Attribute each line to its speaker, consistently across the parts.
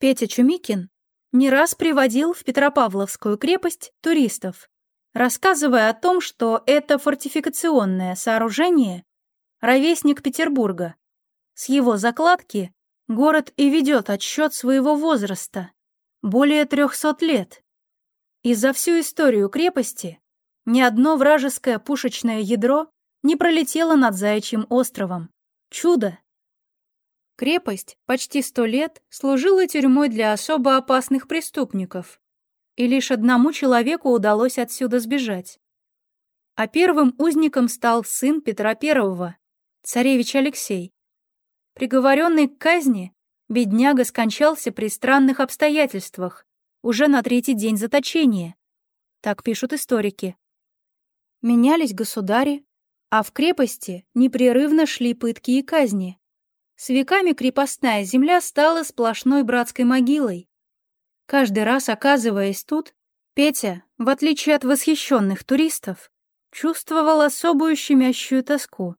Speaker 1: Петя Чумикин не раз приводил в Петропавловскую крепость туристов, рассказывая о том, что это фортификационное сооружение — ровесник Петербурга. С его закладки город и ведет отсчет своего возраста — более трехсот лет. И за всю историю крепости ни одно вражеское пушечное ядро не пролетело над Заячьим островом. Чудо! Крепость почти сто лет служила тюрьмой для особо опасных преступников, и лишь одному человеку удалось отсюда сбежать. А первым узником стал сын Петра I, царевич Алексей. Приговоренный к казни, бедняга скончался при странных обстоятельствах, уже на третий день заточения. Так пишут историки. Менялись государи, а в крепости непрерывно шли пытки и казни. С веками крепостная земля стала сплошной братской могилой. Каждый раз оказываясь тут, Петя, в отличие от восхищенных туристов, чувствовал особую щемящую тоску.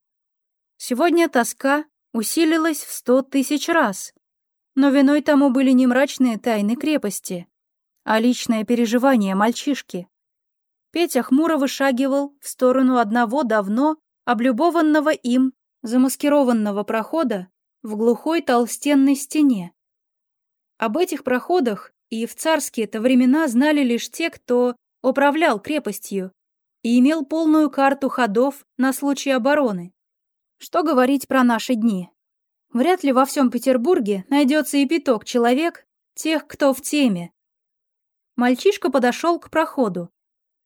Speaker 1: Сегодня тоска усилилась в сто тысяч раз, но виной тому были не мрачные тайны крепости, а личное переживание мальчишки. Петя хмуро вышагивал в сторону одного давно облюбованного им замаскированного прохода в глухой толстенной стене. Об этих проходах и в царские-то времена знали лишь те, кто управлял крепостью и имел полную карту ходов на случай обороны. Что говорить про наши дни? Вряд ли во всем Петербурге найдется и пяток человек, тех, кто в теме. Мальчишка подошел к проходу.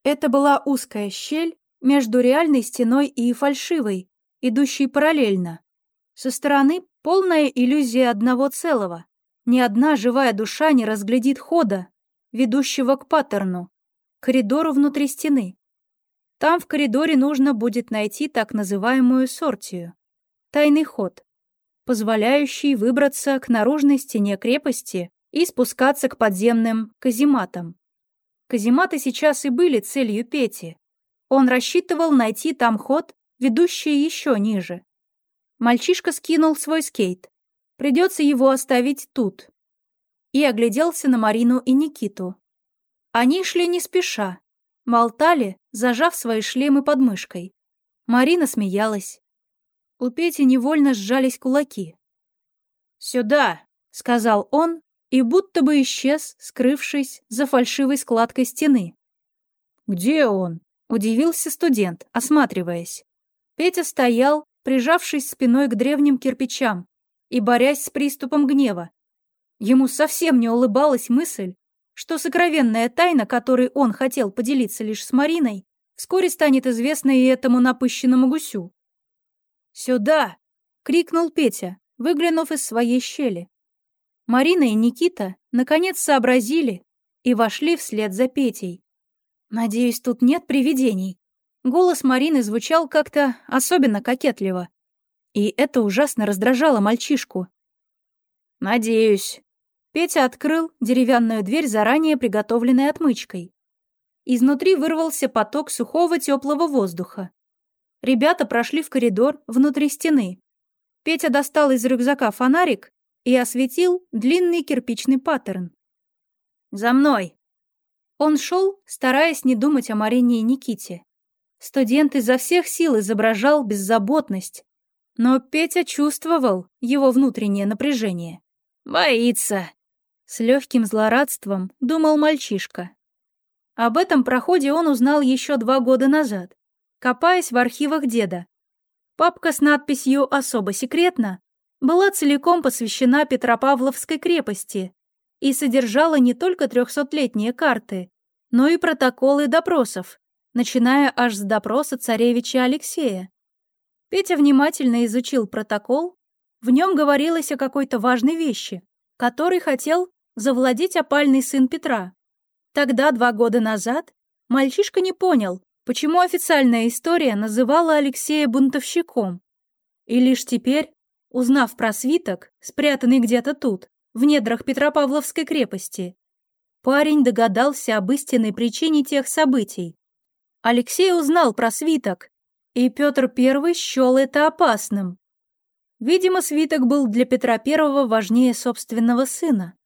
Speaker 1: Это была узкая щель между реальной стеной и фальшивой, идущей параллельно. Со стороны полная иллюзия одного целого. Ни одна живая душа не разглядит хода, ведущего к паттерну, коридору внутри стены. Там в коридоре нужно будет найти так называемую сортию, тайный ход, позволяющий выбраться к наружной стене крепости и спускаться к подземным казематам. Казематы сейчас и были целью Пети. Он рассчитывал найти там ход, ведущий еще ниже. Мальчишка скинул свой скейт. Придется его оставить тут. И огляделся на Марину и Никиту. Они шли не спеша, болтали, зажав свои шлемы под мышкой. Марина смеялась. У Пети невольно сжались кулаки. «Сюда!» — сказал он, и будто бы исчез, скрывшись за фальшивой складкой стены. «Где он?» — удивился студент, осматриваясь. Петя стоял, прижавшись спиной к древним кирпичам и борясь с приступом гнева. Ему совсем не улыбалась мысль, что сокровенная тайна, которой он хотел поделиться лишь с Мариной, вскоре станет известна и этому напыщенному гусю. «Сюда!» — крикнул Петя, выглянув из своей щели. Марина и Никита наконец сообразили и вошли вслед за Петей. «Надеюсь, тут нет привидений?» Голос Марины звучал как-то особенно кокетливо. И это ужасно раздражало мальчишку. «Надеюсь». Петя открыл деревянную дверь, заранее приготовленной отмычкой. Изнутри вырвался поток сухого теплого воздуха. Ребята прошли в коридор внутри стены. Петя достал из рюкзака фонарик и осветил длинный кирпичный паттерн. «За мной!» Он шел, стараясь не думать о Марине и Никите. Студент изо всех сил изображал беззаботность, но Петя чувствовал его внутреннее напряжение. «Боится!» С легким злорадством думал мальчишка. Об этом проходе он узнал еще два года назад, копаясь в архивах деда. Папка с надписью «Особо секретно» была целиком посвящена Петропавловской крепости и содержала не только трехсотлетние карты, но и протоколы допросов, начиная аж с допроса царевича Алексея. Петя внимательно изучил протокол, в нем говорилось о какой-то важной вещи, которой хотел завладеть опальный сын Петра. Тогда, два года назад, мальчишка не понял, почему официальная история называла Алексея бунтовщиком. И лишь теперь, узнав про свиток, спрятанный где-то тут, в недрах Петропавловской крепости, парень догадался об истинной причине тех событий, Алексей узнал про свиток, и Петр I счел это опасным. Видимо, свиток был для Петра I важнее собственного сына.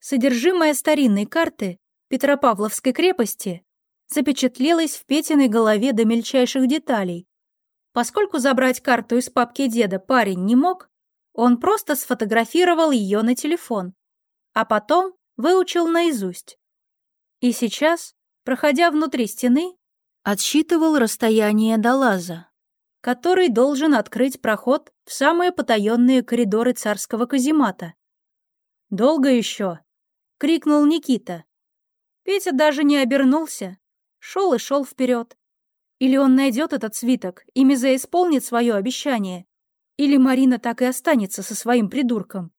Speaker 1: Содержимое старинной карты Петропавловской крепости запечатлелось в Петиной голове до мельчайших деталей. Поскольку забрать карту из папки деда парень не мог, он просто сфотографировал ее на телефон, а потом выучил наизусть. И сейчас, проходя внутри стены, отсчитывал расстояние до лаза, который должен открыть проход в самые потаенные коридоры царского каземата. «Долго еще?» — крикнул Никита. Петя даже не обернулся, шел и шел вперед. Или он найдет этот свиток и Мизе исполнит свое обещание, или Марина так и останется со своим придурком.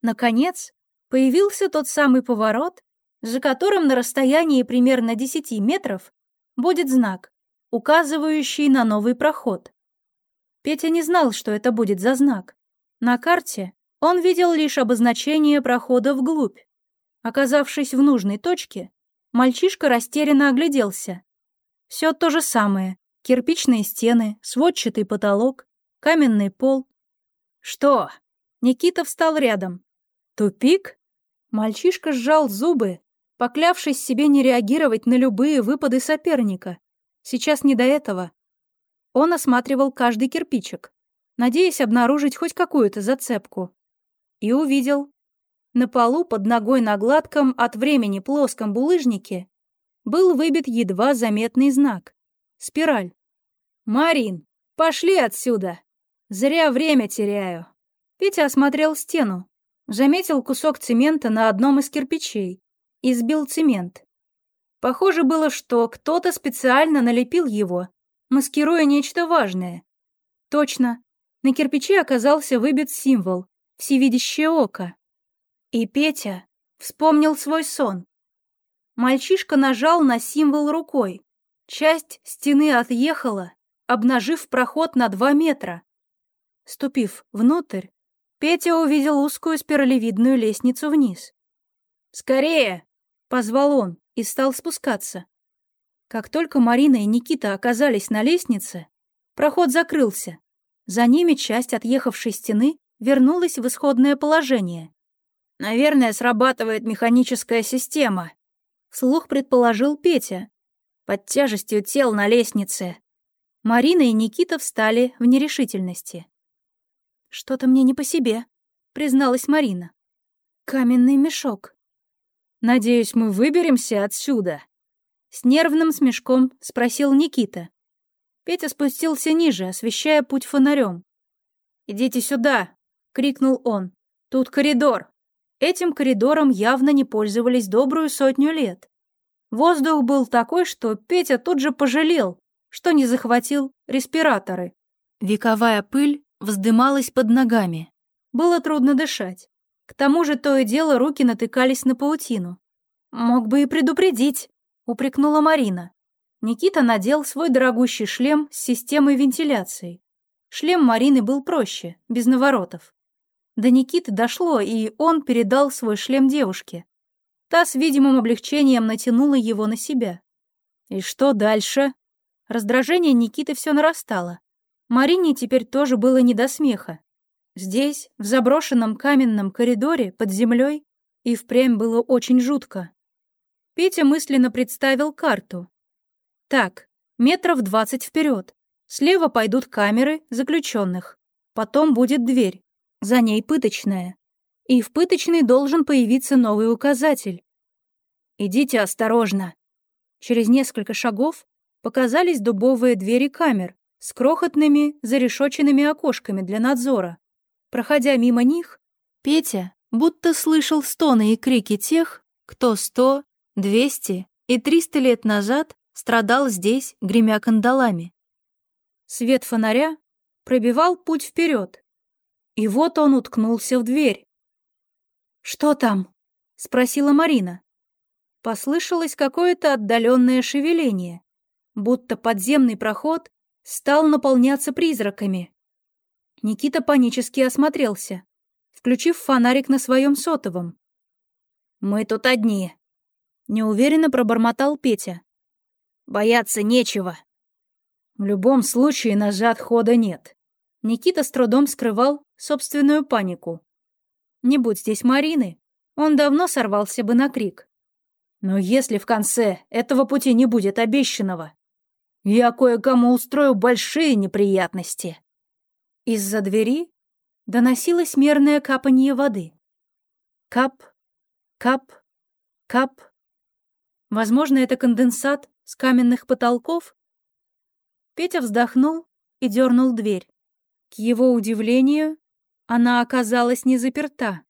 Speaker 1: Наконец, появился тот самый поворот, за которым на расстоянии примерно 10 метров будет знак, указывающий на новый проход. Петя не знал, что это будет за знак. На карте он видел лишь обозначение прохода вглубь. Оказавшись в нужной точке, мальчишка растерянно огляделся. Все то же самое. Кирпичные стены, сводчатый потолок, каменный пол. «Что?» Никита встал рядом. «Тупик?» Мальчишка сжал зубы, поклявшись себе не реагировать на любые выпады соперника. Сейчас не до этого. Он осматривал каждый кирпичик, надеясь обнаружить хоть какую-то зацепку. И увидел. На полу под ногой на гладком от времени плоском булыжнике был выбит едва заметный знак. Спираль. «Марин, пошли отсюда! Зря время теряю!» Петя осмотрел стену, заметил кусок цемента на одном из кирпичей и сбил цемент. Похоже было, что кто-то специально налепил его, маскируя нечто важное. Точно, на кирпиче оказался выбит символ «Всевидящее око». И Петя вспомнил свой сон. Мальчишка нажал на символ рукой. Часть стены отъехала, обнажив проход на два метра. Ступив внутрь, Петя увидел узкую спиралевидную лестницу вниз. «Скорее!» — позвал он и стал спускаться. Как только Марина и Никита оказались на лестнице, проход закрылся. За ними часть отъехавшей стены вернулась в исходное положение. «Наверное, срабатывает механическая система», Вслух предположил Петя. Под тяжестью тел на лестнице. Марина и Никита встали в нерешительности. «Что-то мне не по себе», — призналась Марина. «Каменный мешок». «Надеюсь, мы выберемся отсюда?» С нервным смешком спросил Никита. Петя спустился ниже, освещая путь фонарем. «Идите сюда!» — крикнул он. «Тут коридор!» Этим коридором явно не пользовались добрую сотню лет. Воздух был такой, что Петя тут же пожалел, что не захватил респираторы. Вековая пыль вздымалась под ногами. Было трудно дышать. К тому же то и дело руки натыкались на паутину. «Мог бы и предупредить», — упрекнула Марина. Никита надел свой дорогущий шлем с системой вентиляции. Шлем Марины был проще, без наворотов. До Никиты дошло, и он передал свой шлем девушке. Та с видимым облегчением натянула его на себя. И что дальше? Раздражение Никиты все нарастало. Марине теперь тоже было не до смеха. Здесь, в заброшенном каменном коридоре под землей, и впрямь было очень жутко. Петя мысленно представил карту. Так, метров двадцать вперед. Слева пойдут камеры заключенных. Потом будет дверь. За ней пыточная. И в пыточной должен появиться новый указатель. «Идите осторожно». Через несколько шагов показались дубовые двери камер с крохотными зарешоченными окошками для надзора. Проходя мимо них, Петя будто слышал стоны и крики тех, кто сто, двести и триста лет назад страдал здесь, гремя кандалами. Свет фонаря пробивал путь вперед, и вот он уткнулся в дверь. «Что там?» — спросила Марина. Послышалось какое-то отдаленное шевеление, будто подземный проход стал наполняться призраками. Никита панически осмотрелся, включив фонарик на своем сотовом. «Мы тут одни», — неуверенно пробормотал Петя. «Бояться нечего. В любом случае назад хода нет». Никита с трудом скрывал собственную панику. Не будь здесь Марины, он давно сорвался бы на крик. Но если в конце этого пути не будет обещанного, я кое-кому устрою большие неприятности. Из-за двери доносилось мерное капанье воды. Кап, кап, кап. Возможно, это конденсат с каменных потолков? Петя вздохнул и дернул дверь. К его удивлению, она оказалась не заперта.